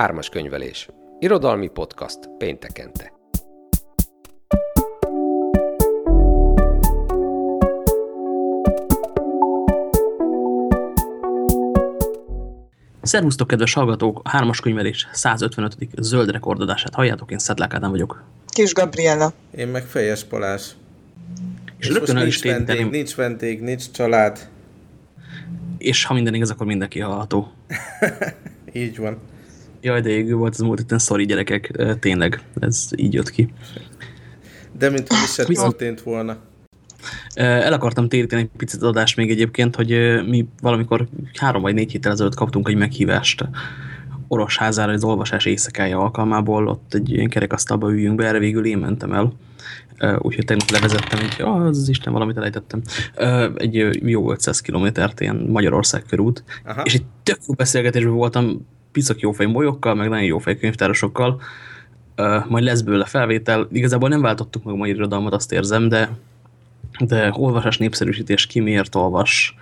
Ármas könyvelés. Irodalmi podcast péntekente. Szervusztok, kedves hallgatók! A hármas könyvelés 155. zöld rekordadását halljátok, én Szedlák Ádám vagyok. Kis Gabriella. Én meg Fejes Balázs. És, és rögtön el is nincs vendég, nincs vendég, nincs család. És ha minden igaz, akkor mindenki hallható. így van. Jaj, de égő volt az múlt héten, sorry gyerekek, tényleg, ez így jött ki. De mint hogy is se történt volna. El akartam téríteni egy picit adást még egyébként, hogy mi valamikor három vagy négy héttel ezelőtt kaptunk egy meghívást Orosházára az olvasás éjszakája alkalmából, ott egy ilyen kerekasztalba üljünk be, erre végül én mentem el. Úgyhogy tegnap levezettem, egy, ah, az Isten, valamit elejtettem, egy jó 500 kilométert, ilyen Magyarország körút, Aha. és egy tök jó beszélgetésben voltam piszak jófej molyokkal, meg nagyon jófej könyvtárosokkal, majd lesz bőle felvétel. Igazából nem váltottuk meg a mai irodalmat, azt érzem, de de olvasás népszerűsítés ki miért olvas,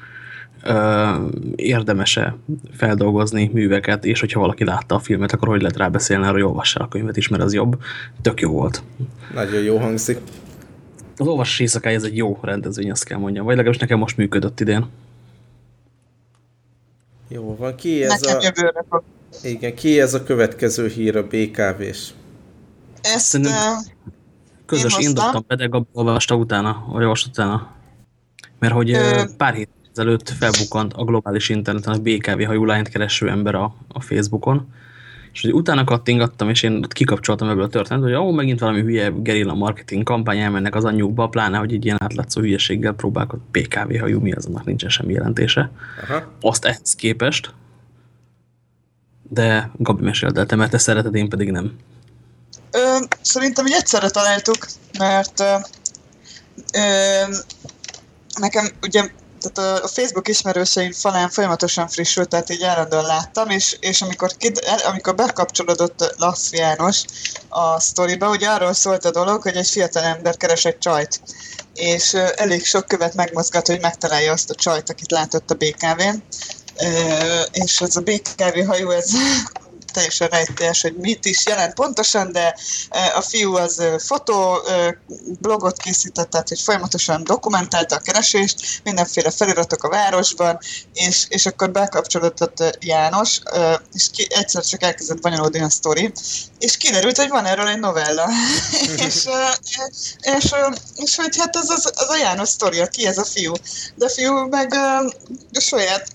érdemese feldolgozni műveket, és hogyha valaki látta a filmet, akkor hogy lehet rábeszélni arra, hogy olvassa a könyvet is, mert az jobb. Tök jó volt. Nagyon jó hangzik. Az olvasás éjszakája ez egy jó rendezvény, azt kell mondjam. Vagy legalábbis nekem most működött idén. Jó van. Ki ez nekem a... Igen, ki ez a következő hír a BKV-s? Ezt... Szerintem közös én indoktam, pedig a olvasta utána, vagy olvast utána. Mert hogy Ö... pár hét ezelőtt felbukant a globális interneten a BKV hajulányt kereső ember a, a Facebookon, és hogy utána kattingattam, és én kikapcsoltam ebből a történetet, hogy ó, megint valami hülye gerilla marketing kampány elmennek az anyjukba, pláne, hogy egy ilyen átlátszó hülyeséggel próbálkod BKV hajú, mi az, annak nincsen semmi jelentése. Aha. Azt ehhez képest, de Gabi mesélte, te, mert te szereted, én pedig nem. Ö, szerintem így egyszerre találtuk, mert ö, ö, nekem ugye tehát a Facebook ismerőseim falán folyamatosan frissült, tehát így állandóan láttam, és, és amikor, kid, amikor bekapcsolódott Lasz János a sztoriba, ugye arról szólt a dolog, hogy egy fiatal ember keres egy csajt, és elég sok követ megmozgat, hogy megtalálja azt a csajt, akit látott a BKV-n, és ez a BKV hajó, ez teljesen rejtélyes, hogy mit is jelent pontosan, de e, a fiú az e, fotó e, blogot készített, tehát hogy folyamatosan dokumentálta a keresést, mindenféle feliratok a városban, és, és akkor bekapcsolódott János, és ki, egyszer csak elkezdett bonyolódni a sztori, és kiderült, hogy van erről egy novella. és, és, és, hogy hát az, az, az a János sztoria, ki ez a fiú. De a fiú meg a saját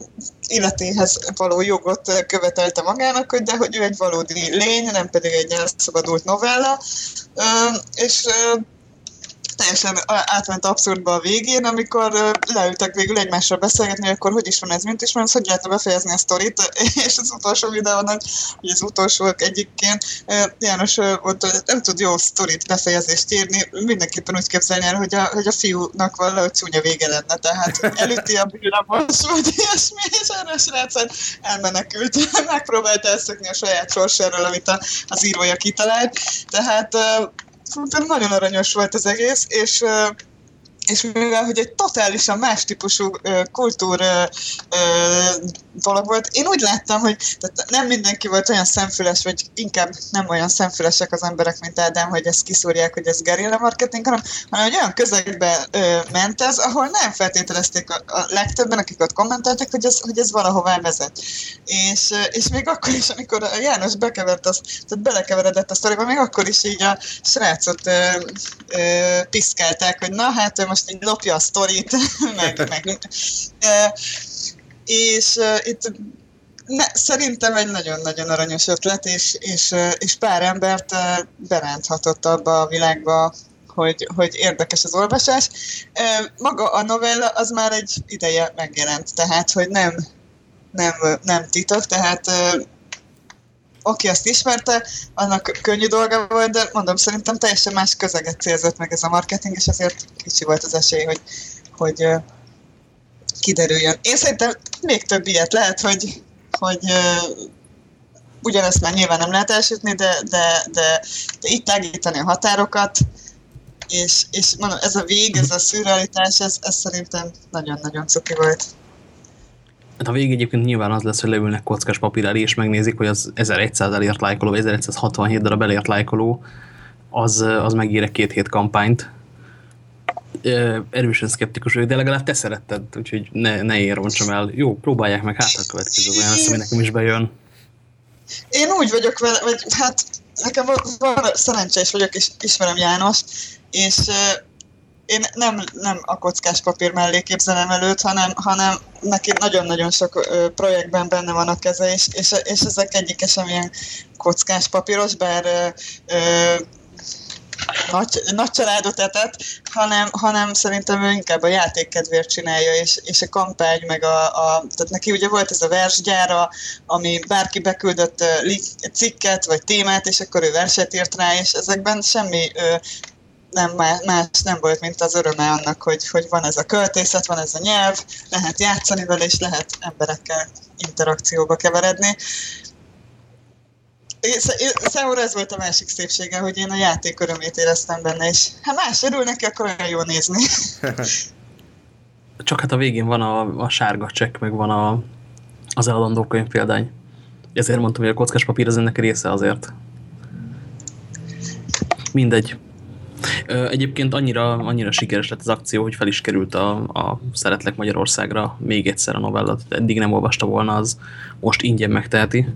életéhez való jogot követelte magának, hogy de hogy ő egy valódi lény, nem pedig egy elszabadult novella, és teljesen átment abszurdba a végén, amikor leültek végül egymással beszélgetni, akkor hogy is van ez, mint is van, hogy lehetne befejezni a sztorit, és az utolsó videónak, hogy az utolsók egyikként János volt, nem tud jó sztorit, befejezést írni, mindenképpen úgy képzelni el, hogy a, hogy a fiúnak valahogy csúnya vége lenne, tehát elüti a bűnamos, vagy ilyesmi, és erre a srác elmenekült, megpróbálta elszökni a saját sorsáról, amit a, az írója kitalált, tehát szerintem nagyon aranyos volt az egész, és és mivel, hogy egy totálisan más típusú kultúr dolog volt, én úgy láttam, hogy tehát nem mindenki volt olyan szemfüles, vagy inkább nem olyan szemfülesek az emberek, mint Ádám, hogy ezt kiszúrják, hogy ez gerilla marketing, hanem, hanem hogy olyan közegbe ö, ment ez, ahol nem feltételezték a, a legtöbben, akik ott kommenteltek, hogy ez, hogy ez valahová vezet. És, és még akkor is, amikor a János bekevert, az, tehát belekeveredett a sztoriba, még akkor is így a srácot ö, ö, piszkálták, hogy na hát most így lopja a sztorit, meg, meg és uh, itt ne, szerintem egy nagyon-nagyon aranyos ötlet, és, és, és pár embert beránthatott abba a világba, hogy, hogy érdekes az olvasás. Maga a novella az már egy ideje megjelent, tehát hogy nem, nem, nem titok, tehát aki azt ismerte, annak könnyű dolga volt, de mondom, szerintem teljesen más közeget célzott meg ez a marketing, és azért kicsi volt az esély, hogy, hogy kiderüljön. Én szerintem még több ilyet lehet, hogy, hogy ugyanezt már nyilván nem lehet elsütni, de, de, de, de itt tágítani a határokat, és, és mondom, ez a vég, ez a szürrealitás, ez, ez szerintem nagyon-nagyon cuki volt. Hát a vég egyébként nyilván az lesz, hogy leülnek kockás papír elé, és megnézik, hogy az 1100 elért lájkoló, vagy 1167 darab elért lájkoló, az, az megír két hét kampányt. Erősen szkeptikus vagyok, de legalább te szeretted, úgyhogy ne, ne én el. Jó, próbálják meg, hát a következő olyan lesz, ami nekem is bejön. Én úgy vagyok vele, vagy hát nekem van, van szerencsés vagyok, és ismerem János, és én nem, nem a kockás papír mellé képzelem előtt, hanem, hanem neki nagyon-nagyon sok projektben benne van a keze, és, és, és ezek egyike sem ilyen kockás papíros, bár ö, ö, nagy, nagy családot etett, hanem, hanem szerintem ő inkább a játékkedvéért csinálja, és, és a kampány, meg a, a, tehát neki ugye volt ez a versgyára, ami bárki beküldött cikket, vagy témát, és akkor ő verset írt rá, és ezekben semmi ö, nem más nem volt, mint az öröme annak, hogy, hogy van ez a költészet, van ez a nyelv, lehet játszani vele, és lehet emberekkel interakcióba keveredni. Számomra ez volt a másik szépsége, hogy én a játék örömét éreztem benne, és ha más örül neki, akkor olyan jó nézni. Csak hát a végén van a, a sárga csekk, meg van a, az eladandó könyv példány. Ezért mondtam, hogy a kockás papír az ennek része azért. Mindegy. Egyébként annyira, annyira sikeres lett az akció, hogy fel is került a, a Szeretlek Magyarországra még egyszer a novellat. Eddig nem olvasta volna, az most ingyen megteheti.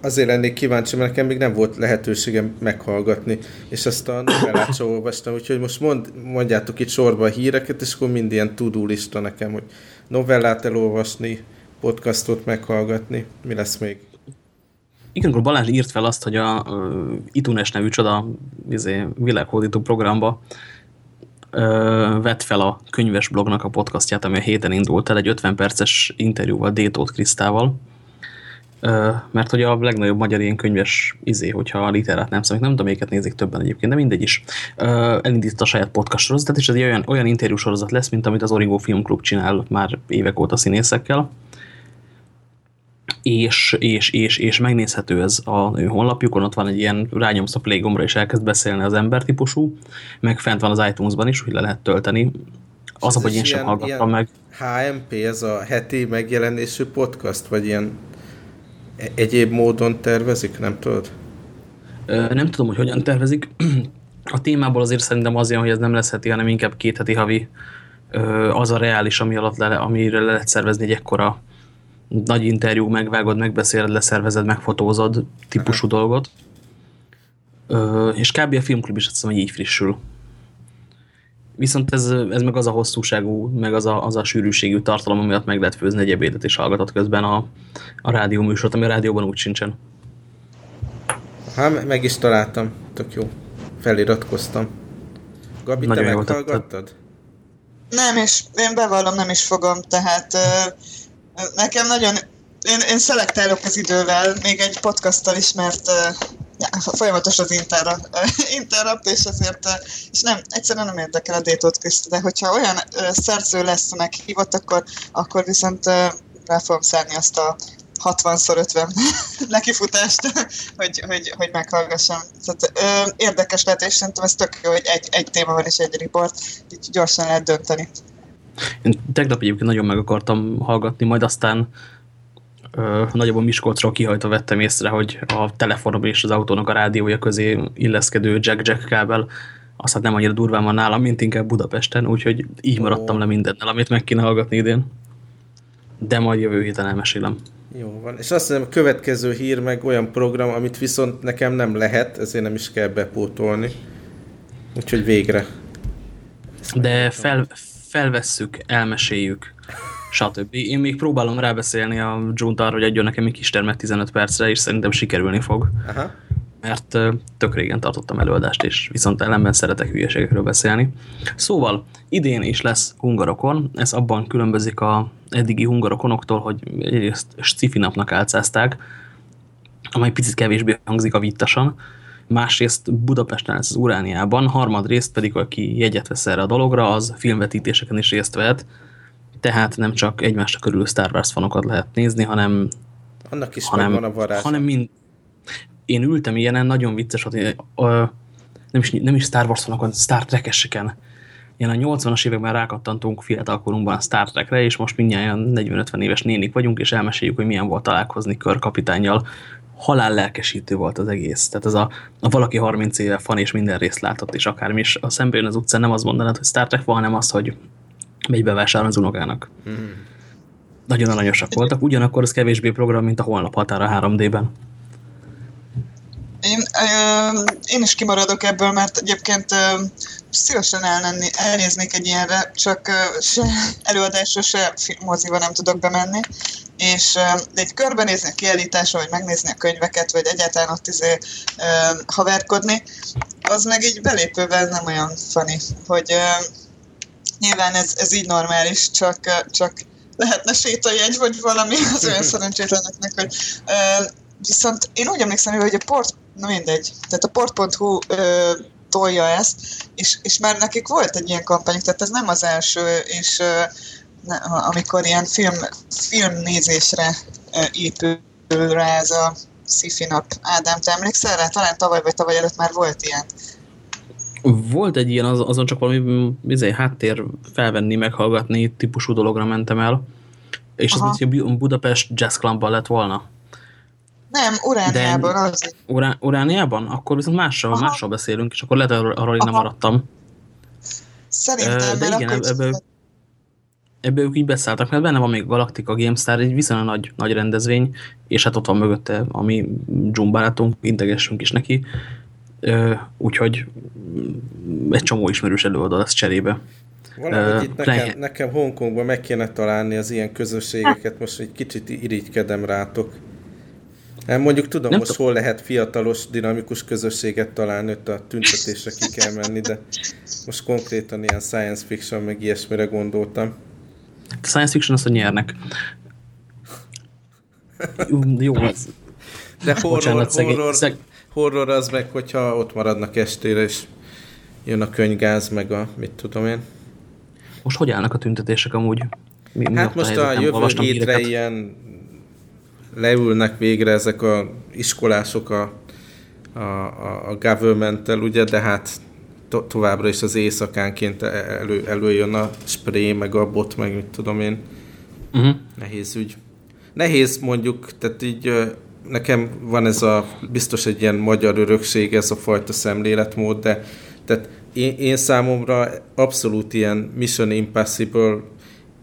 Azért lennék kíváncsi, mert nekem még nem volt lehetőségem meghallgatni, és azt a novellát sem olvastam, úgyhogy most mond, mondjátok itt sorba a híreket, és akkor mind ilyen tudó lista nekem, hogy novellát elolvasni, podcastot meghallgatni, mi lesz még? Igen, akkor Balázs írt fel azt, hogy a uh, Itunes nevű csoda izé, világhódító programba uh, vett fel a könyves blognak a podcastját, ami a héten indult el, egy 50 perces interjúval Détót Krisztával, uh, mert hogy a legnagyobb magyar ilyen könyves izé, hogyha a literát nem számít, nem tudom, melyiket nézik többen egyébként, de mindegy is. Uh, elindított a saját podcast sorozatát, és ez egy olyan, olyan interjú sorozat lesz, mint amit az Origo Film Club csinál már évek óta színészekkel és, és, és, és megnézhető ez a ő honlapjukon, ott van egy ilyen rányomsz a play gombra, és elkezd beszélni az ember típusú, meg fent van az iTunes-ban is, hogy le lehet tölteni. Az, hogy én sem hallgattam meg. HMP, ez a heti megjelenésű podcast, vagy ilyen egyéb módon tervezik, nem tudod? Nem tudom, hogy hogyan tervezik. A témából azért szerintem az hogy ez nem lesz heti, hanem inkább két heti havi. Az a reális, ami alatt le, amire le lehet szervezni egy ekkora nagy interjú, megvágod, megbeszéled, leszervezed, megfotózod típusú Aha. dolgot. Ö, és kb. a filmklub is azt hiszem, hogy így frissül. Viszont ez, ez meg az a hosszúságú, meg az a, az a sűrűségű tartalom, amiatt meg lehet főzni egy ebédet, és hallgatott közben a, a rádió műsort, ami a rádióban úgy sincsen. Hát meg is találtam, tök jó. Feliratkoztam. Gabi, Nagyon te meghallgattad? Nem, és én bevallom, nem is fogom, tehát Nekem nagyon, én, én szelektálok az idővel, még egy podcasttal is, mert uh, ja, folyamatos az interrupt, uh, interrupt, és ezért, uh, és nem, egyszerűen nem érdekel a Détót Kriszt, de hogyha olyan uh, szerző lesz meghívott, akkor, akkor viszont uh, rá fogom szárni azt a 60x50 nekifutást, hogy, hogy, hogy meghallgassam. Tehát, ö, érdekes lehet, és szerintem ez tök jó, hogy egy, egy téma van és egy riport, így gyorsan lehet dönteni. Én tegnap egyébként nagyon meg akartam hallgatni, majd aztán ö, nagyobb Miskolcról kihajtva vettem észre, hogy a telefonom és az autónak a rádiója közé illeszkedő jack-jack kábel az hát nem annyira durván van nálam, mint inkább Budapesten, úgyhogy így maradtam le mindennel, amit meg kéne hallgatni idén. De majd jövő héten elmesélem. Jó van. És azt hiszem, a következő hír meg olyan program, amit viszont nekem nem lehet, ezért nem is kell bepótolni. Úgyhogy végre. De fel, felvesszük, elmeséljük, stb. Én még próbálom rábeszélni a June-t arra, hogy adjon nekem egy kis termet 15 percre, és szerintem sikerülni fog. Aha. Mert tök régen tartottam előadást, és viszont ellenben szeretek hülyeségekről beszélni. Szóval idén is lesz hungarokon, ez abban különbözik a eddigi hungarokonoktól, hogy egyrészt sci napnak álcázták, amely picit kevésbé hangzik a vittasan, másrészt Budapesten lesz az Urániában, harmadrészt pedig, aki jegyet vesz erre a dologra, az filmvetítéseken is részt vehet, tehát nem csak egymásra körülő Star Wars fanokat lehet nézni, hanem annak is hanem, van a varázs. Hanem mind... Én ültem ilyenen, nagyon vicces volt, nem is, nem is Star Wars fanokon, Star Trek-eseken. ilyen a 80-as években rákattantunk fiatalkorunkban a Star Trekre, és most mindjárt 40-50 éves nénik vagyunk, és elmeséljük, hogy milyen volt találkozni körkapitányjal. Halál lelkesítő volt az egész. Tehát ez a, a valaki 30 éve fan, és minden részt látott, és akármi is a szemben az utcán nem az mondanád, hogy Star Trek van, hanem az, hogy megy bevásárolni az unokának. Mm. Nagyon aranyosak voltak, ugyanakkor ez kevésbé program, mint a holnap határa 3D-ben. Én, ö, én is kimaradok ebből, mert egyébként ö, szívesen elmenni, elnéznék egy ilyenre, csak se előadásra, se moziba nem tudok bemenni, és egy körbenézni a kiállításra, vagy megnézni a könyveket, vagy egyáltalán ott izé, haverkodni, az meg így belépővel nem olyan funny, hogy nyilván ez, ez így normális, csak, csak lehetne sétajegy, vagy valami az olyan szerencsétleneknek, hogy viszont én úgy emlékszem, hogy a port, na mindegy, tehát a port.hu tolja ezt, és, és már nekik volt egy ilyen kampányuk, tehát ez nem az első, és ne, amikor ilyen film, filmnézésre épül rá ez a sci nap. Ádám, te emlékszel rá? Talán tavaly vagy tavaly előtt már volt ilyen. Volt egy ilyen, az, azon csak valami bizony, háttér felvenni, meghallgatni típusú dologra mentem el, és Aha. az, hogy Budapest Jazz Clubban lett volna. Nem, Urániában az. Urá, Urániában? Akkor viszont mással, mással beszélünk, és akkor lehet, arról én nem maradtam. Szerintem, De igen, akkor ebből, ebből ők így beszálltak, mert benne van még Galactica GameStar, egy viszonylag nagy, nagy rendezvény, és hát ott van mögötte a mi dzsumbálatunk, integessünk is neki, úgyhogy egy csomó ismerős előadó lesz cserébe. Valahogy uh, itt nekem, nekem Hongkongban meg kéne találni az ilyen közösségeket, most egy kicsit irigykedem rátok. Hát mondjuk tudom, nem most hol lehet fiatalos, dinamikus közösséget találni, ott a tüntetésre ki kell menni, de most konkrétan ilyen science fiction, meg ilyesmire gondoltam. A science fiction az, hogy nyernek. Jó, az... De horror, Bocsánat, horror, szeg... horror az meg, hogyha ott maradnak estére, és jön a könygáz, meg a mit tudom én. Most hogy állnak a tüntetések amúgy? Mi, mi hát most a, a jövő hétre ilyen leülnek végre ezek a iskolások a, a, a, a government ugye, de hát to, továbbra is az éjszakánként e, elő, előjön a spray, meg a bot, meg mit tudom én. Uh-huh. Nehéz ügy. Nehéz mondjuk, tehát így nekem van ez a, biztos egy ilyen magyar örökség, ez a fajta szemléletmód, de tehát én, én számomra abszolút ilyen Mission Impossible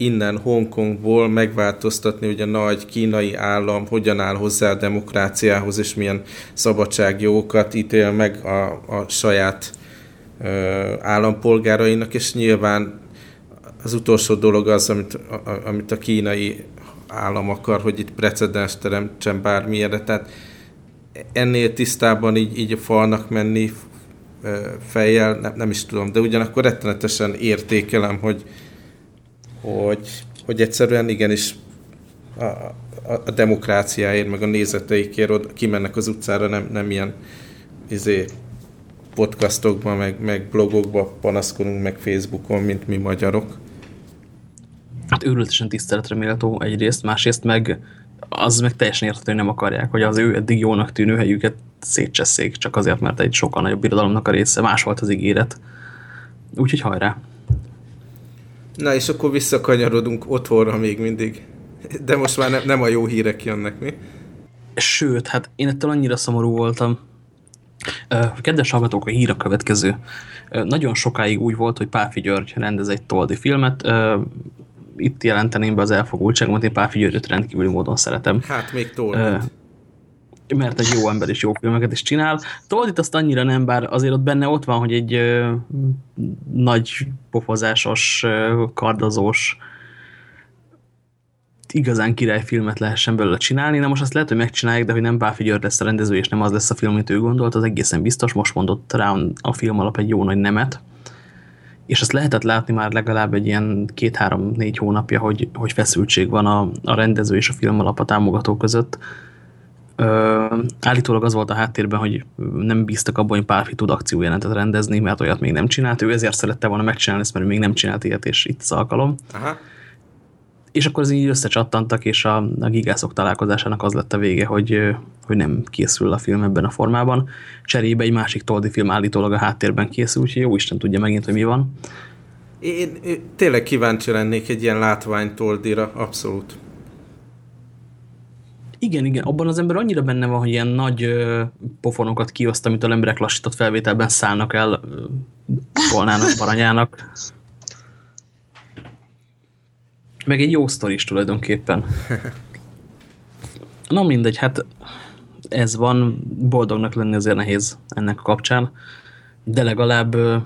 innen Hongkongból megváltoztatni, hogy a nagy kínai állam hogyan áll hozzá a demokráciához, és milyen szabadságjogokat ítél meg a, a saját ö, állampolgárainak, és nyilván az utolsó dolog az, amit a, amit a kínai állam akar, hogy itt precedens teremtsen bármilyenre, tehát ennél tisztában így, így a falnak menni fejjel, nem, nem is tudom, de ugyanakkor rettenetesen értékelem, hogy, hogy, hogy egyszerűen igenis a, a, a demokráciáért, meg a nézeteikért oda, kimennek az utcára, nem, nem ilyen izé, podcastokban, meg, meg blogokban panaszkodunk, meg Facebookon, mint mi magyarok. Hát őrültesen tiszteletre méltó egyrészt, másrészt meg az meg teljesen érthető, hogy nem akarják, hogy az ő eddig jónak tűnő helyüket szétcseszék, csak azért, mert egy sokkal nagyobb birodalomnak a része, más volt az ígéret. Úgyhogy hajrá! Na és akkor visszakanyarodunk otthonra még mindig. De most már ne, nem a jó hírek jönnek, mi? Sőt, hát én ettől annyira szomorú voltam. Kedves hallgatók, a hír a következő. Nagyon sokáig úgy volt, hogy Páfi György rendez egy toldi filmet. Itt jelenteném be az elfogultságomat, én Páfi Györgyöt rendkívüli módon szeretem. Hát még toldi mert egy jó ember is jó filmeket is csinál. Toldit azt annyira nem, bár azért ott benne ott van, hogy egy ö, nagy pofozásos, ö, kardazós, igazán királyfilmet lehessen belőle csinálni. Na most azt lehet, hogy megcsinálják, de hogy nem Báfi György lesz a rendező, és nem az lesz a film, amit ő gondolt, az egészen biztos. Most mondott rá a film alap egy jó nagy nemet. És azt lehetett látni már legalább egy ilyen két-három-négy hónapja, hogy, hogy feszültség van a, a rendező és a film alap a támogató között állítólag az volt a háttérben, hogy nem bíztak abban, hogy Pálfi tud akciójelentet rendezni, mert olyat még nem csinált. Ő ezért szerette volna megcsinálni ezt, mert még nem csinált ilyet, és itt az alkalom. Aha. És akkor az így összecsattantak, és a, a gigászok találkozásának az lett a vége, hogy, hogy nem készül a film ebben a formában. Cserébe egy másik toldi film állítólag a háttérben készül, úgyhogy jó Isten tudja megint, hogy mi van. Én, én tényleg kíváncsi lennék egy ilyen látványtoldira, abszolút. Igen, igen, abban az ember annyira benne van, hogy ilyen nagy ö, pofonokat kioszt, amit a emberek lassított felvételben szállnak el volnának baranyának. Meg egy jó sztori is tulajdonképpen. Na mindegy, hát ez van, boldognak lenni azért nehéz ennek kapcsán, de legalább ö,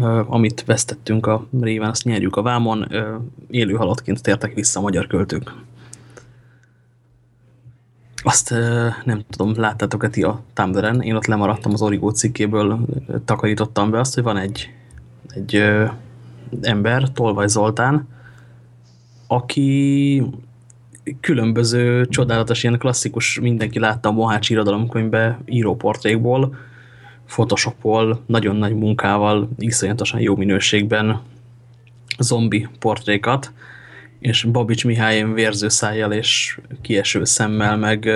ö, amit vesztettünk a réven, azt nyerjük a vámon, ö, élő halottként tértek vissza a magyar költők. Azt nem tudom, láttátok-e ti a Tumblr-en? Én ott lemaradtam az Origo cikkéből, takarítottam be azt, hogy van egy, egy ember, Tolvaj Zoltán, aki különböző csodálatos, ilyen klasszikus, mindenki látta a Mohács irodalomkönyvbe íróportrékból, photoshopol, nagyon nagy munkával, iszonyatosan jó minőségben zombi portrékat, és Babics Mihály vérző szájjal és kieső szemmel, meg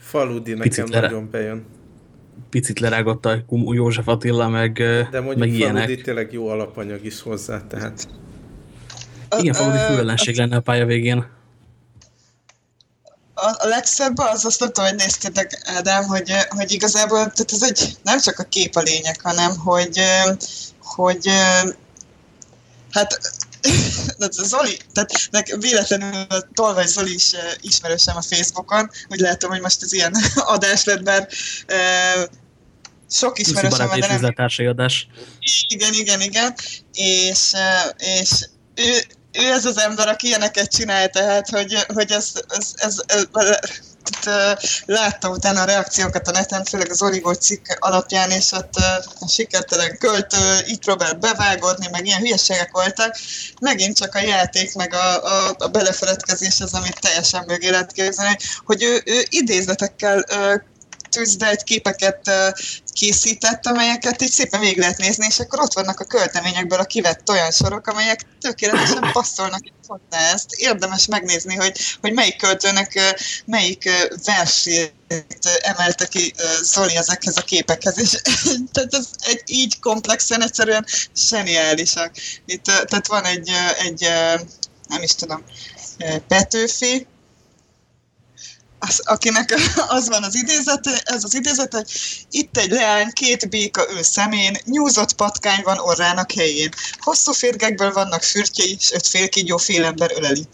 Faludi nekem nagyon bejön. Picit lerágott a József Attila, meg, De mondjuk meg Faludi ilyenek. tényleg jó alapanyag is hozzá, tehát Igen, Faludi füllellenség lenne a pálya végén. a, a legszebb az, azt nem tudom, hogy néztétek, Ádám, hogy, hogy igazából tehát ez egy, nem csak a kép a lényeg, hanem hogy, hogy hát Zoli, tehát nekem véletlenül Tolvaj Zoli is ismerősem a Facebookon, úgy látom, hogy most ez ilyen adás lett, mert sok ismerősem van, de nem... adás. Igen, igen, igen, és, és ő, ő ez az ember, aki ilyeneket csinál, tehát, hogy, hogy ez, ez, ez, ez, ez láttam utána a reakciókat a neten, főleg az Origo cikk alapján, és ott a sikertelen költő itt próbált bevágódni, meg ilyen hülyeségek voltak. Megint csak a játék, meg a, a, a belefeledkezés az, amit teljesen mögé lehet képzelni, hogy ő, ő idézletekkel tűzdelt képeket készített, amelyeket így szépen végig lehet nézni, és akkor ott vannak a költeményekből a kivett olyan sorok, amelyek tökéletesen passzolnak hozzá ezt. Érdemes megnézni, hogy, hogy melyik költőnek melyik versét emelte ki Zoli ezekhez a képekhez, és tehát ez egy így komplexen egyszerűen zseniálisak. Itt, tehát van egy, egy nem is tudom, Petőfi, az, akinek az van az idézete, ez az idézet, hogy itt egy leány, két béka ő szemén, nyúzott patkány van orrának helyén. Hosszú férgekből vannak fürtjei, és öt félkígyó félember öleli.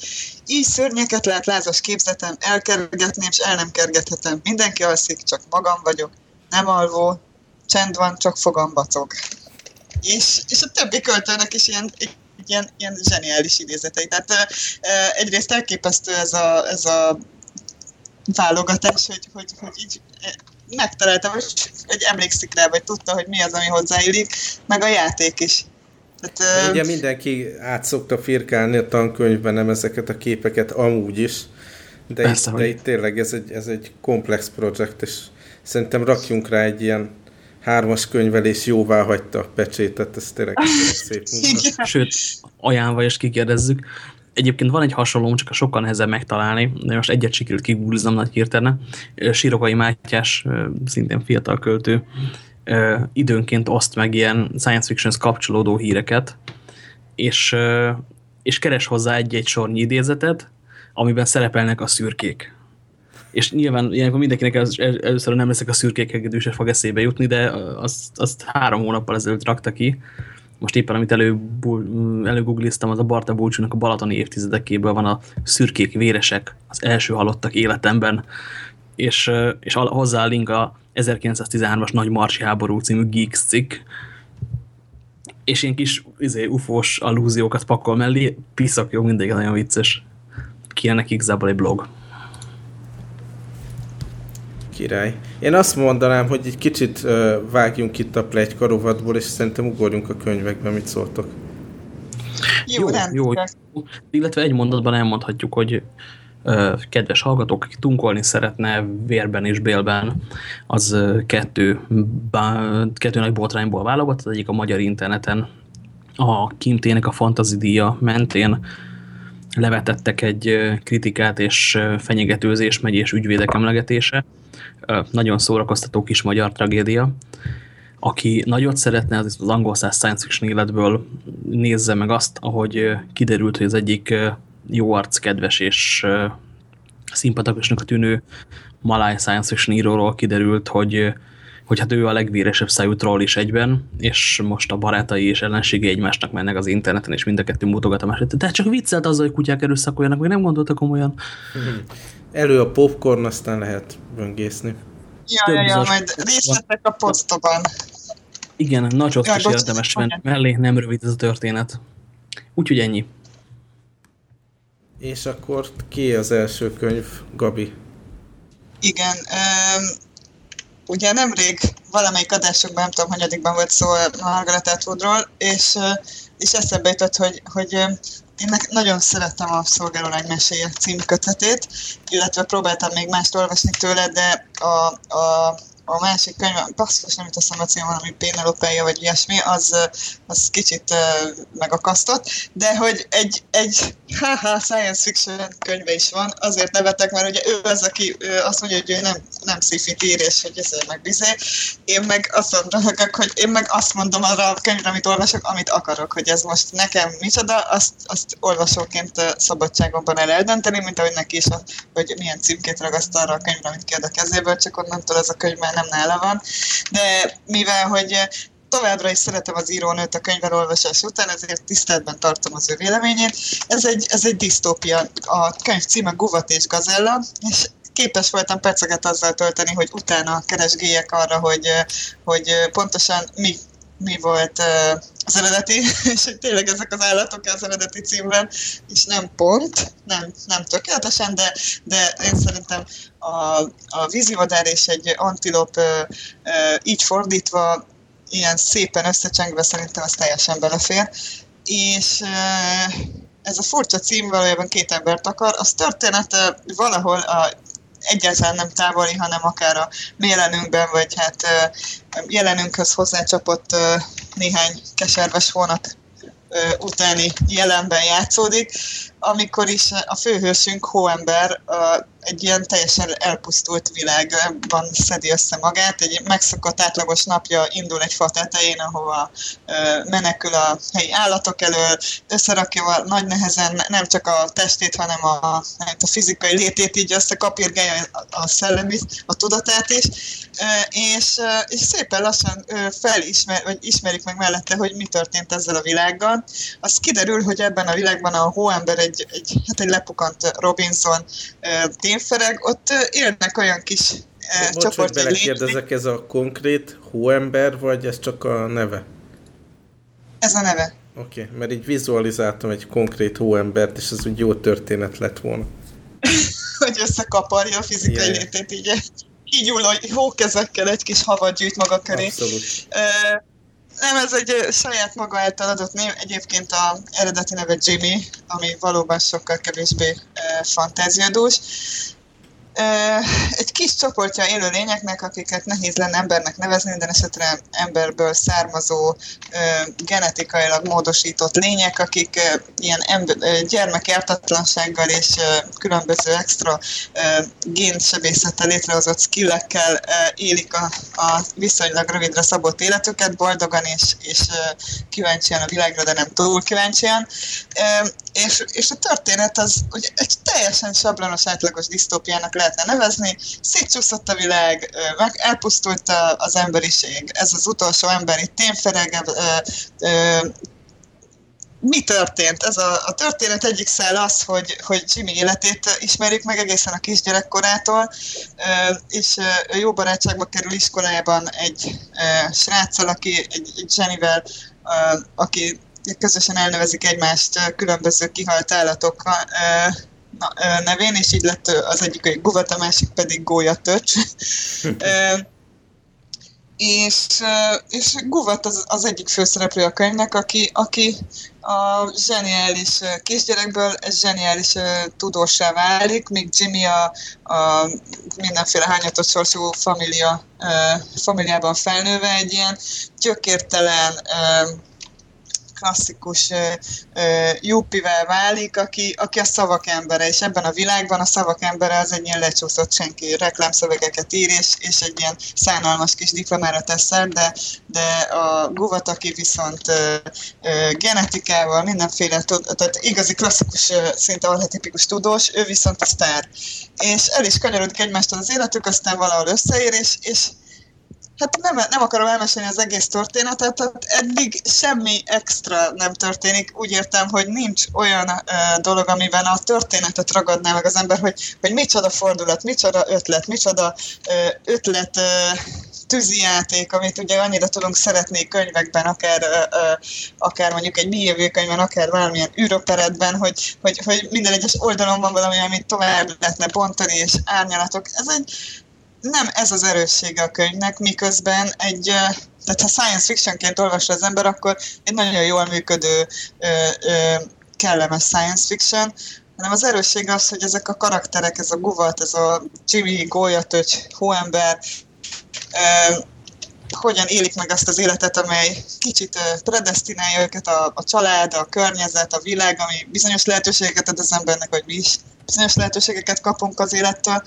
Így szörnyeket lát lázas képzetem, elkergetném, és el nem kergethetem. Mindenki alszik, csak magam vagyok. Nem alvó, csend van, csak fogam bacog. És, és a többi költőnek is ilyen, ilyen, ilyen zseniális idézetei. Tehát egyrészt elképesztő ez a, ez a válogatás, hogy, hogy, hogy így eh, megtaláltam, hogy emlékszik rá, vagy tudta, hogy mi az, ami hozzáillik, meg a játék is. Tehát, Ugye mindenki át szokta firkálni a tankönyvben nem ezeket a képeket amúgy is, de, Persze, itt, de itt tényleg ez egy, ez egy komplex projekt, és szerintem rakjunk rá egy ilyen hármas könyvelés jóvá hagyta a pecsétet, ez tényleg, szép munka. Sőt, ajánlva és kikérdezzük. Egyébként van egy hasonló, csak a sokkal nehezebb megtalálni, de most egyet sikerült kigoogliznom nagy hirtelen. Sirokai Mátyás, szintén fiatal költő, időnként oszt meg ilyen science fictionhez kapcsolódó híreket, és, és keres hozzá egy-egy sornyi idézetet, amiben szerepelnek a szürkék. És nyilván ilyenkor mindenkinek először nem leszek a szürkék hegedűse fog eszébe jutni, de azt, azt három hónappal ezelőtt rakta ki, most éppen amit elő, előgoogliztam, az a Barta Bulcsúnak a Balatoni évtizedekéből van a szürkék véresek, az első halottak életemben, és, és hozzá a link a 1913-as Nagy Marsi háború című Geeks cikk, és ilyen kis izé, ufós allúziókat pakol mellé, piszak jó, mindig nagyon vicces. Kijönnek igazából egy blog. Király. Én azt mondanám, hogy egy kicsit uh, vágjunk itt a plegykarovatból, és szerintem ugorjunk a könyvekbe, mit szóltok. Jó, jó, jó. Illetve egy mondatban elmondhatjuk, hogy uh, kedves hallgatók, aki tunkolni szeretne vérben és bélben, az uh, kettő, bá, kettő nagy botrányból válogat, az egyik a magyar interneten a Kintének a fantazidíja mentén levetettek egy kritikát és fenyegetőzés megy és ügyvédek emlegetése, nagyon szórakoztató kis magyar tragédia, aki nagyot szeretne az, az angol száz science fiction életből nézze meg azt, ahogy kiderült, hogy az egyik jó arc, kedves és szimpatikusnak tűnő maláj science fiction íróról kiderült, hogy, hogy hát ő a legvéresebb szájú troll is egyben, és most a barátai és ellenségei egymásnak mennek az interneten, és mind a kettő mutogat a másik. De csak viccelt azzal, hogy kutyák erőszakoljanak, még nem gondoltak komolyan. Elő a popcorn, aztán lehet böngészni. Ja, ja, ja, majd részletek a posztban. Igen, nagyot ja, is érdemes venni mellé, nem rövid ez a történet. Úgyhogy ennyi. És akkor ki az első könyv, Gabi? Igen, um, ugye nemrég valamelyik adásokban, nem tudom, hanyadikban volt szó Margaret Atwoodról, és, és eszembe jutott, hogy, hogy én nagyon szerettem a Szolgárólány meséje címkötetét, illetve próbáltam még mást olvasni tőle, de a, a a másik könyv, basszus, nem teszem a cím, valami Pénelopeja, vagy ilyesmi, az, az kicsit megakasztott, de hogy egy, egy haha, science fiction könyve is van, azért nevetek, mert ugye ő az, aki ő azt mondja, hogy ő nem, nem szifit ír, és hogy ezért meg bizé. Én meg azt mondom, hogy én meg azt mondom arra a könyvre, amit olvasok, amit akarok, hogy ez most nekem micsoda, azt, azt olvasóként szabadságomban el eldönteni, mint ahogy neki is, hogy milyen címkét ragaszt arra a könyvre, amit kiad a kezéből, csak onnantól ez a könyv már nem nála van. De mivel, hogy továbbra is szeretem az írónőt a könyvelolvasás után, ezért tiszteletben tartom az ő véleményét. Ez egy, ez egy disztópia. A könyv címe Guvat és Gazella, és képes voltam perceket azzal tölteni, hogy utána keresgéljek arra, hogy, hogy pontosan mi, mi volt az eredeti, és hogy tényleg ezek az állatok az eredeti címben, és nem pont, nem, nem tökéletesen, de, de én szerintem a, a vízivadár és egy antilop így fordítva, ilyen szépen összecsengve szerintem az teljesen belefér. És ez a furcsa cím valójában két embert akar, az története valahol a egyáltalán nem távoli, hanem akár a mélenünkben, vagy hát jelenünkhöz hozzácsapott néhány keserves hónap utáni jelenben játszódik, amikor is a főhősünk, hóember, egy ilyen teljesen elpusztult világban szedi össze magát. Egy megszokott átlagos napja indul egy fa tetején, ahova menekül a helyi állatok elől, összerakja nagy nehezen nem csak a testét, hanem a, a fizikai létét így összekapirgálja a szellemi, a tudatát is, és, és szépen lassan felismer, vagy ismerik meg mellette, hogy mi történt ezzel a világgal. Az kiderül, hogy ebben a világban a hóember egy, egy, hát egy lepukant Robinson tényfereg, ott élnek olyan kis Bocs, csoport, hogy belekérdezek, ez a konkrét hóember, vagy ez csak a neve? Ez a neve. Oké, okay, mert így vizualizáltam egy konkrét hóembert, és ez úgy jó történet lett volna. hogy összekaparja a fizikai yeah. létét, így hogy hókezekkel egy kis havat gyűjt maga köré. Abszolút. Uh, nem, ez egy saját maga által adott név, egyébként a eredeti neve Jimmy, ami valóban sokkal kevésbé uh, fantáziadús egy kis csoportja élő lényeknek, akiket nehéz lenne embernek nevezni, minden esetre emberből származó, genetikailag módosított lények, akik ilyen gyermekértatlansággal és különböző extra génsebészettel létrehozott skillekkel élik a, a viszonylag rövidre szabott életüket, boldogan és, és kíváncsian a világra, de nem túl kíváncsian. És, és a történet az ugye egy teljesen sablonos, átlagos disztópiának lehetne nevezni. Szétcsúszott a világ, meg elpusztult az emberiség. Ez az utolsó emberi tényfereg. Mi történt? Ez a, a történet egyik szál az, hogy, hogy Jimmy életét ismerjük meg egészen a kisgyerekkorától, és jó barátságba kerül iskolájában egy sráccal, aki egy, egy Jennyvel, aki közösen elnevezik egymást különböző kihalt állatokkal, nevén, és így lett az egyik egy guvat, a másik pedig gólya töcs. és, és Guvat az, az egyik főszereplő a könyvnek, aki, aki a zseniális kisgyerekből egy zseniális tudósá válik, míg Jimmy a, a mindenféle hányatos sorsú família, familiában felnőve egy ilyen gyökértelen, klasszikus juppivel válik, aki, aki a szavak embere, és ebben a világban a szavak embere az egy ilyen lecsúszott senki, reklámszövegeket ír, és, és egy ilyen szánalmas kis diplomára teszel, de, de a Guvat, aki viszont ö, ö, genetikával, mindenféle, tehát igazi klasszikus, szinte archetipikus tudós, ő viszont a sztár. És el is kanyarodik egymástól az életük, aztán valahol összeér, és, és Hát nem, nem akarom elmesélni az egész történetet, tehát eddig semmi extra nem történik. Úgy értem, hogy nincs olyan uh, dolog, amiben a történetet ragadná meg az ember, hogy, hogy micsoda fordulat, micsoda ötlet, micsoda uh, ötlet uh, tűzijáték, amit ugye annyira tudunk szeretni könyvekben, akár, uh, akár mondjuk egy mi könyvben, akár valamilyen űroperetben, hogy, hogy, hogy minden egyes oldalon van valami, amit tovább lehetne bontani, és árnyalatok. Ez egy nem ez az erőssége a könyvnek, miközben egy, tehát ha science fictionként olvassa az ember, akkor egy nagyon jól működő, kellemes science fiction, hanem az erőssége az, hogy ezek a karakterek, ez a guvat, ez a Jimmy, Gólyatöcs, hóember, hogyan élik meg azt az életet, amely kicsit predestinálja őket a, a család, a környezet, a világ, ami bizonyos lehetőségeket ad az embernek, hogy mi is bizonyos lehetőségeket kapunk az élettől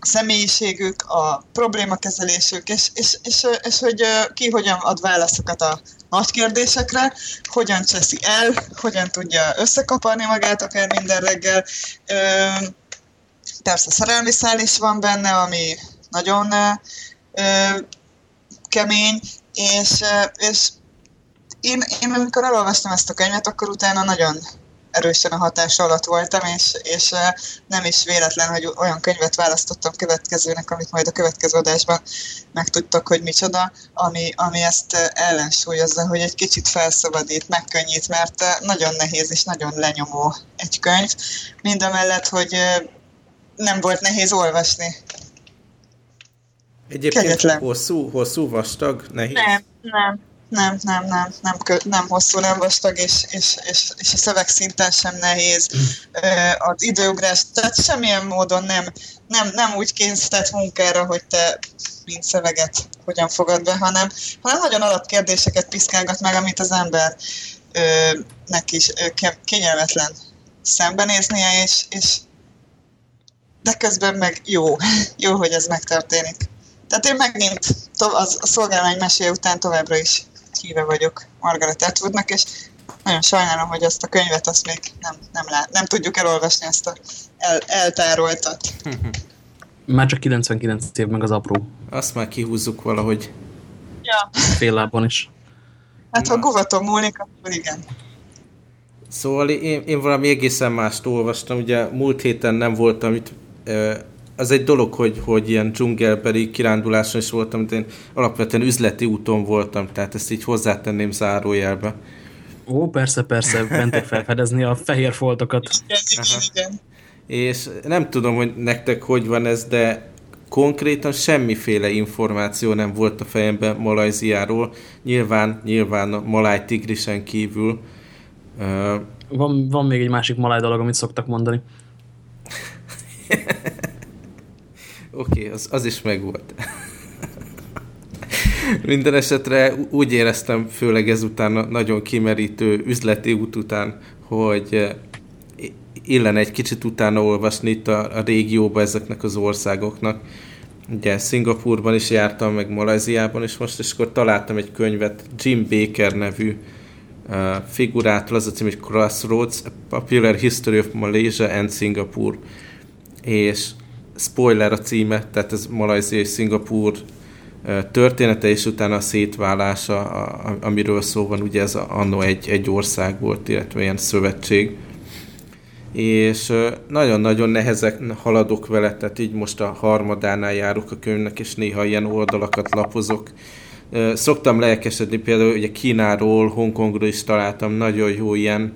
a személyiségük, a problémakezelésük, és, és, és, és hogy ki hogyan ad válaszokat a nagy kérdésekre, hogyan cseszi el, hogyan tudja összekaparni magát akár minden reggel. Persze szerelmi szál is van benne, ami nagyon kemény, és, és én, én amikor elolvastam ezt a könyvet, akkor utána nagyon erősen a hatása alatt voltam, és, és nem is véletlen, hogy olyan könyvet választottam következőnek, amit majd a következő adásban megtudtak, hogy micsoda, ami, ami ezt ellensúlyozza, hogy egy kicsit felszabadít, megkönnyít, mert nagyon nehéz és nagyon lenyomó egy könyv, mind a mellett, hogy nem volt nehéz olvasni. Egyébként Kegyetlen. hosszú, hosszú, vastag, nehéz? Nem, nem nem, nem, nem, nem, nem hosszú, nem vastag, és, és, és, és a szöveg szinten sem nehéz. Az időugrás, tehát semmilyen módon nem, nem, nem úgy kényszerített munkára, hogy te mint szöveget hogyan fogad be, hanem, hanem nagyon alapkérdéseket piszkálgat meg, amit az ember neki is kényelmetlen szembenéznie, és, és de közben meg jó, jó, hogy ez megtörténik. Tehát én megint a szolgálmány mesé után továbbra is híve vagyok Margaret Atwoodnak, és nagyon sajnálom, hogy ezt a könyvet azt még nem, nem, lát, nem tudjuk elolvasni, ezt a el, eltároltat. Már csak 99 év meg az apró. Azt már kihúzzuk valahogy. Ja. Fél lábon is. Hát ha guvaton múlik, akkor igen. Szóval én, én valami egészen mást olvastam, ugye múlt héten nem voltam itt az egy dolog, hogy, hogy ilyen dzsungelbeli kiránduláson is voltam, de én alapvetően üzleti úton voltam, tehát ezt így hozzátenném zárójelbe. Ó, persze, persze, mentek felfedezni a fehér foltokat. Igen, igen, igen. És nem tudom, hogy nektek hogy van ez, de konkrétan semmiféle információ nem volt a fejemben Malajziáról. Nyilván, nyilván a maláj tigrisen kívül. Van, van még egy másik maláj dolog, amit szoktak mondani. Oké, okay, az, az is megvolt. Minden esetre úgy éreztem, főleg ezután a nagyon kimerítő üzleti út után, hogy eh, illene egy kicsit utána olvasni itt a, a régióba ezeknek az országoknak. Ugye Szingapurban is jártam, meg Malajziában is most, és akkor találtam egy könyvet, Jim Baker nevű uh, figurától, az a cím, hogy Crossroads, A Popular History of Malaysia and Singapore. És spoiler a címe, tehát ez Malajzia és Szingapúr története, és utána a szétválása, amiről szó van, ugye ez annó egy, egy ország volt, illetve ilyen szövetség. És nagyon-nagyon nehezek haladok vele, tehát így most a harmadánál járok a könyvnek, és néha ilyen oldalakat lapozok. Szoktam lelkesedni például, ugye Kínáról, Hongkongról is találtam nagyon jó ilyen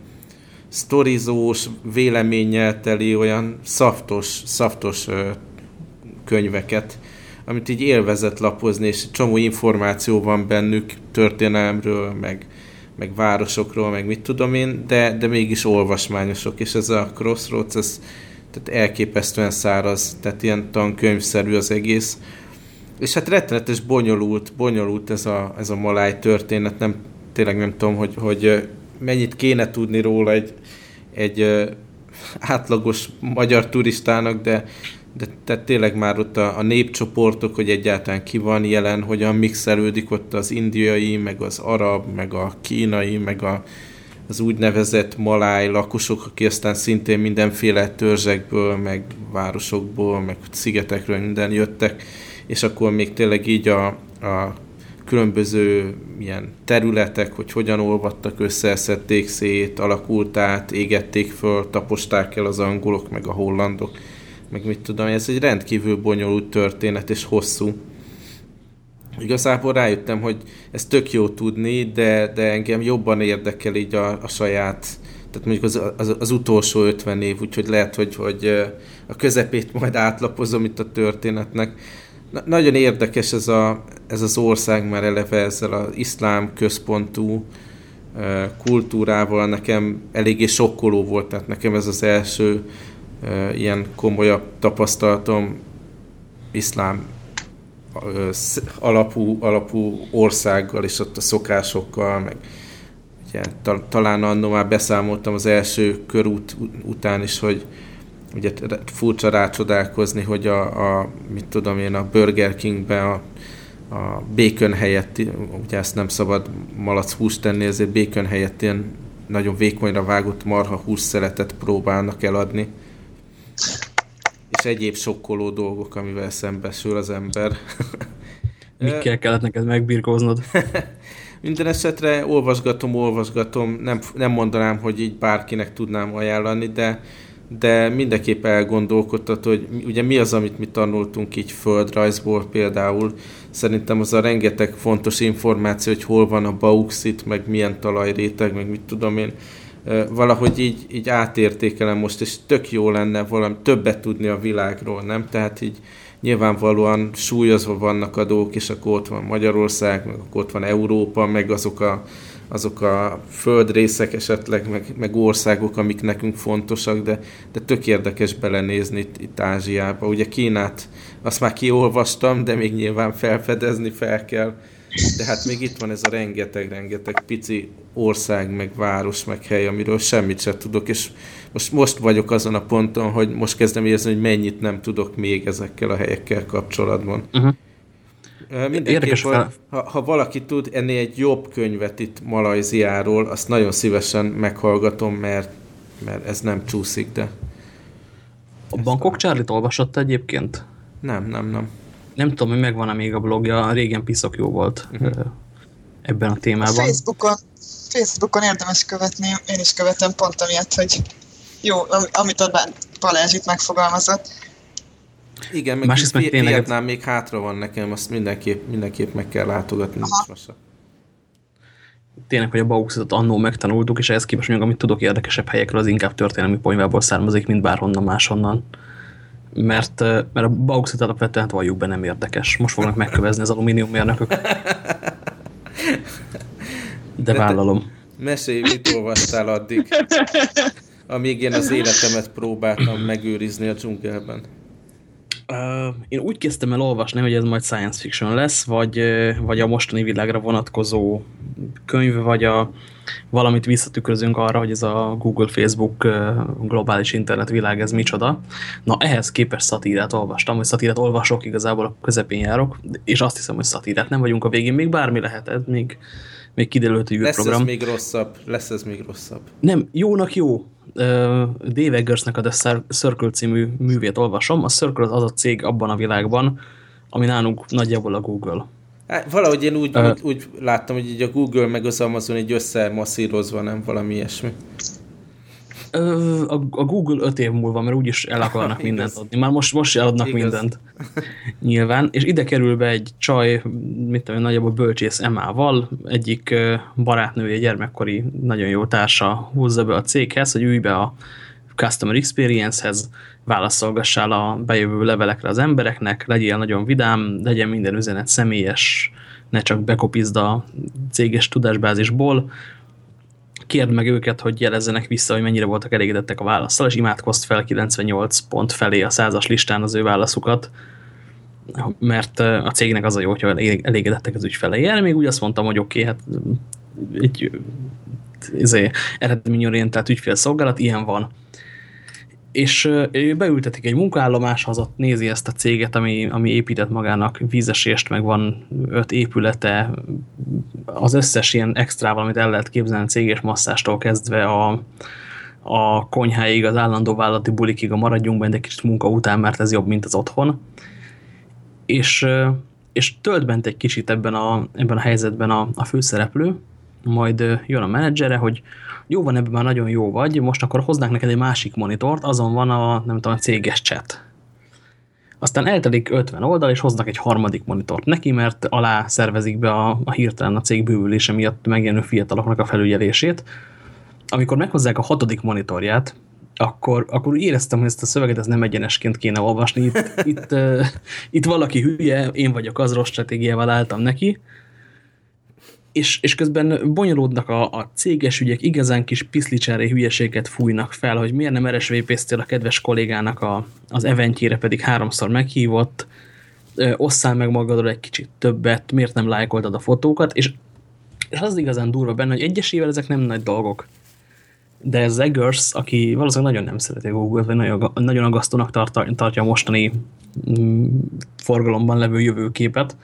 sztorizós, véleménnyel teli olyan szaftos, szaftos könyveket, amit így élvezett lapozni, és csomó információ van bennük történelemről, meg, meg városokról, meg mit tudom én, de, de mégis olvasmányosok, és ez a Crossroads, ez tehát elképesztően száraz, tehát ilyen tankönyvszerű az egész. És hát rettenetes bonyolult, bonyolult ez a, ez a maláj történet, nem tényleg nem tudom, hogy, hogy mennyit kéne tudni róla egy, egy átlagos magyar turistának, de, de tehát tényleg már ott a, a népcsoportok, hogy egyáltalán ki van jelen, hogyan mixelődik ott az indiai, meg az arab, meg a kínai, meg a, az úgynevezett maláj lakosok, aki aztán szintén mindenféle törzsekből, meg városokból, meg szigetekről minden jöttek, és akkor még tényleg így a, a különböző ilyen területek, hogy hogyan olvadtak össze, szedték szét, alakult át, égették föl, taposták el az angolok, meg a hollandok, meg mit tudom, ez egy rendkívül bonyolult történet, és hosszú. Igazából rájöttem, hogy ez tök jó tudni, de, de engem jobban érdekel így a, a saját, tehát mondjuk az, az, az utolsó 50 év, úgyhogy lehet, hogy, hogy a közepét majd átlapozom itt a történetnek. Na, nagyon érdekes ez, a, ez az ország már eleve ezzel az iszlám központú kultúrával nekem eléggé sokkoló volt, tehát nekem ez az első ilyen komolyabb tapasztalatom iszlám alapú, alapú országgal, és ott a szokásokkal, meg ugye, talán annól már beszámoltam az első körút után is, hogy ugye furcsa rácsodálkozni, hogy a, a mit tudom én, a Burger Kingbe a, a bacon helyett, ugye ezt nem szabad malac húst tenni, ezért bacon helyett ilyen nagyon vékonyra vágott marha hússzeletet próbálnak eladni és egyéb sokkoló dolgok, amivel szembesül az ember. Mikkel kellett neked megbirkóznod? Minden esetre olvasgatom, olvasgatom, nem, nem mondanám, hogy így bárkinek tudnám ajánlani, de, de mindenképp elgondolkodtat, hogy ugye mi az, amit mi tanultunk így földrajzból például. Szerintem az a rengeteg fontos információ, hogy hol van a bauxit, meg milyen talajréteg, meg mit tudom én, valahogy így, így átértékelem most, és tök jó lenne valami többet tudni a világról, nem? Tehát így nyilvánvalóan súlyozva vannak a dolgok, és akkor ott van Magyarország, meg akkor ott van Európa, meg azok a, azok a földrészek esetleg, meg, meg országok, amik nekünk fontosak, de, de tök érdekes belenézni itt, itt Ázsiába. Ugye Kínát, azt már kiolvastam, de még nyilván felfedezni fel kell de hát még itt van ez a rengeteg-rengeteg pici ország, meg város, meg hely, amiről semmit sem tudok, és most, most vagyok azon a ponton, hogy most kezdem érzni, hogy mennyit nem tudok még ezekkel a helyekkel kapcsolatban. Uh-huh. Érdekes ha, ha valaki tud ennél egy jobb könyvet itt Malajziáról, azt nagyon szívesen meghallgatom, mert, mert ez nem csúszik, de... A Bangkok Charlie-t olvasott egyébként? Nem, nem, nem nem tudom, hogy megvan-e még a blogja, régen piszok jó volt uh mhm. -huh. ebben a témában. A Facebookon, Facebookon érdemes követni, én is követem pont amiatt, hogy jó, amit a Balázs itt megfogalmazott. Igen, meg Másrészt meg tényleg... Vietnám még hátra van nekem, azt mindenképp, mindenképp meg kell látogatni. Tényleg, hogy a Bauxotot annó megtanultuk, és ehhez képest még amit tudok érdekesebb helyekről, az inkább történelmi ponyvából származik, mint bárhonnan máshonnan mert, mert a bauxit alapvetően hát valljuk be nem érdekes. Most fognak megkövezni az alumíniummérnökök. De vállalom. Mesélj, mit olvastál addig, amíg én az életemet próbáltam megőrizni a dzsungelben? Uh, én úgy kezdtem el olvasni, hogy ez majd science fiction lesz, vagy, vagy a mostani világra vonatkozó könyv, vagy a, valamit visszatükrözünk arra, hogy ez a Google, Facebook globális internetvilág, ez micsoda. Na, ehhez képest szatírát olvastam, hogy szatírát olvasok, igazából a közepén járok, és azt hiszem, hogy szatírát nem vagyunk a végén, még bármi lehet, ez még, még kiderült, hogy Lesz ez még rosszabb, lesz ez még rosszabb. Nem, jónak jó. Dave Eggersnek a The Circle című művét olvasom. A Circle az a cég abban a világban, ami nálunk nagyjából a Google. Hát, valahogy én úgy, uh, úgy, úgy láttam, hogy így a Google meg az Amazon így összemasszírozva, nem valami ilyesmi. A, a Google öt év múlva, mert úgyis el akarnak mindent adni. Már most, most eladnak Igaz. mindent. Nyilván. És ide kerül be egy csaj, mit tudom, nagyjából bölcsész Emával, egyik barátnője, gyermekkori nagyon jó társa húzza be a céghez, hogy ülj be a Customer Experience-hez, válaszolgassál a bejövő levelekre az embereknek, legyél nagyon vidám, legyen minden üzenet személyes, ne csak bekopizd a céges tudásbázisból, kérd meg őket, hogy jelezzenek vissza, hogy mennyire voltak elégedettek a válaszsal, és imádkozt fel 98 pont felé a százas listán az ő válaszukat, mert a cégnek az a jó, hogyha elégedettek az ügyfelei. Erre még úgy azt mondtam, hogy oké, okay, hát egy izé, eredményorientált ügyfélszolgálat, ilyen van. És ő beültetik egy munkaállomáshoz, ott nézi ezt a céget, ami, ami épített magának vízesést, meg van öt épülete, az összes ilyen extrával, amit el lehet képzelni céges masszástól kezdve a, a konyháig, az állandó vállalati bulikig, a maradjunk benne egy kicsit munka után, mert ez jobb, mint az otthon. És, és tölt bent egy kicsit ebben a, ebben a helyzetben a, a főszereplő, majd jön a menedzsere, hogy jó van, ebben már nagyon jó vagy, most akkor hoznák neked egy másik monitort, azon van a, nem tudom, a céges chat. Aztán eltelik 50 oldal, és hoznak egy harmadik monitort neki, mert alá szervezik be a, a hirtelen a cég bővülése miatt megjelenő fiataloknak a felügyelését. Amikor meghozzák a hatodik monitorját, akkor, akkor éreztem, hogy ezt a szöveget ez nem egyenesként kéne olvasni. Itt, itt, uh, itt valaki hülye, én vagyok az rossz stratégiával álltam neki, és, és közben bonyolódnak a, a céges ügyek, igazán kis piszlicsári hülyeséget fújnak fel, hogy miért nem RSVP-ztél a kedves kollégának a, az eventjére pedig háromszor meghívott, ö, osszál meg magadról egy kicsit többet, miért nem lájkoltad a fotókat, és, és az igazán durva benne, hogy egyesével ezek nem nagy dolgok. De ez Eggers, aki valószínűleg nagyon nem szereti Google-t, vagy nagyon, nagyon agasztónak tart, tartja a mostani mm, forgalomban levő jövőképet,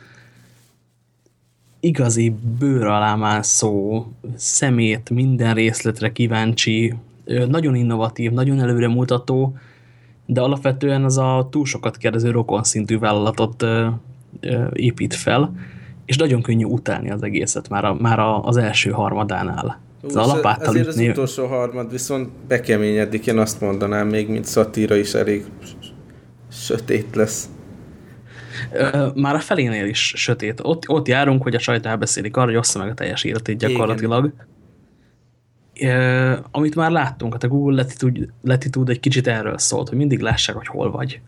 igazi bőr alá mászó, szemét, minden részletre kíváncsi, nagyon innovatív, nagyon előremutató, de alapvetően az a túl sokat kérdező rokon szintű vállalatot épít fel, és nagyon könnyű utálni az egészet már, a, már a, az első harmadánál. Az alapáttal Azért ütni... az utolsó harmad viszont bekeményedik, én azt mondanám még, mint szatíra is elég sötét lesz. Már a felénél is sötét. Ott, ott járunk, hogy a sajt elbeszélik arra, hogy ossza meg a teljes életét gyakorlatilag. Igen. Amit már láttunk, hát a Google Latitude, Latitude egy kicsit erről szólt, hogy mindig lássák, hogy hol vagy.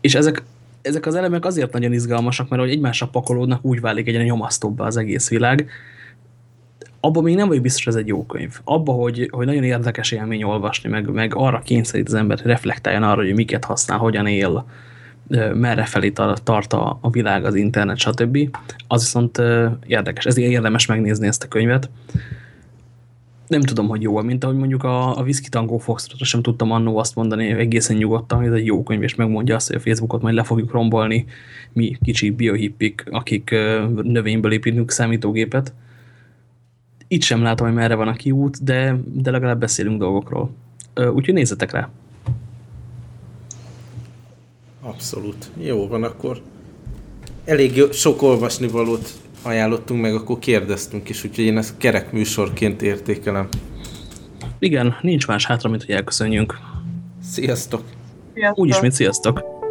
És ezek, ezek az elemek azért nagyon izgalmasak, mert hogy egymásra pakolódnak, úgy válik egyre nyomasztóbbá az egész világ. Abban még nem vagyok biztos, hogy ez egy jó könyv. Abba, hogy, hogy nagyon érdekes élmény olvasni, meg, meg arra kényszerít az ember, hogy reflektáljon arra, hogy miket használ, hogyan él, merre felé tart a, a világ, az internet, stb. Az viszont érdekes, ezért érdemes megnézni ezt a könyvet. Nem tudom, hogy jó, mint ahogy mondjuk a, a Whisky Tango Foxtrotra sem tudtam annó azt mondani egészen nyugodtan, hogy ez egy jó könyv, és megmondja azt, hogy a Facebookot majd le fogjuk rombolni, mi kicsi biohippik, akik növényből építünk számítógépet. Itt sem látom, hogy merre van a kiút, de, de legalább beszélünk dolgokról. Úgyhogy nézzetek rá! Abszolút. Jó van, akkor elég sok olvasni valót ajánlottunk meg, akkor kérdeztünk is, úgyhogy én ezt kerek műsorként értékelem. Igen, nincs más hátra, mint hogy elköszönjünk. Sziasztok! sziasztok. Úgyis, mint sziasztok!